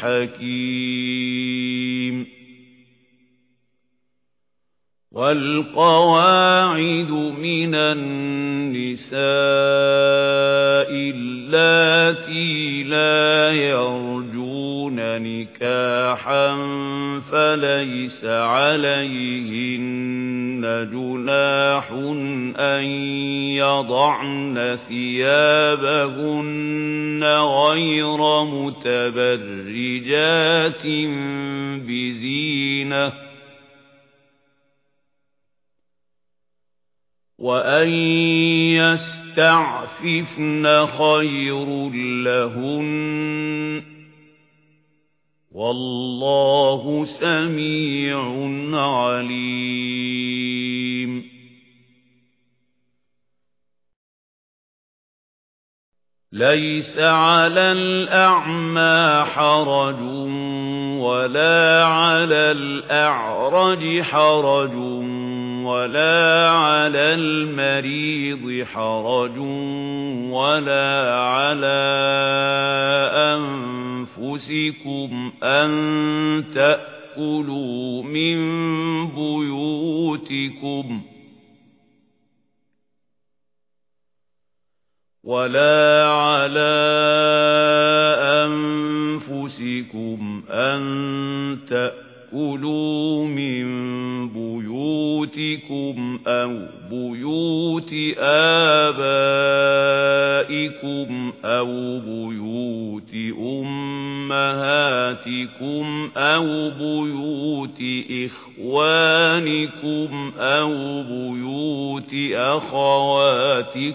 حَكِيمٌ. وَالْقَوَاعِدُ مِنَ النِّسَاءِ اللَّاتِي لَا يَرْجُونَ نِكَاحًا فَلَيْسَ عَلَيْهِنَّ جُنَاحٌ أَن يَضَعْنَ ثِيَابَهُنَّ غَيْرَ مُتَبَرِّجَاتٍ بِزِينَةٍ وَأَن يَسْتَعْفِفْنَ خَيْرٌ لَّهُنَّ وَاللَّهُ سَمِيعٌ عَلِيمٌ لَيْسَ عَلَى الْأَعْمَى حَرَجٌ وَلَا عَلَى الْأَعْرَجِ حَرَجٌ وَلَا عَلَى الْمَرِيضِ حَرَجٌ وَلَا عَلَى أَنفُسِكُمْ أَن تَأْكُلُوا مِن بُيُوتِكُمْ وَلَا عَلَى أَنفُسِكُمْ أَن تَأْكُلُوا مِن بُيُوتِكُمْ أَوْ بُيُوتِ آبَائِكُمْ أَوْ بُيُوتِ أُمَّهَاتِكُمْ أَوْ بُيُوتِ إِخْوَانِكُمْ أَوْ بُيُوتِ أَخَوَاتِكُمْ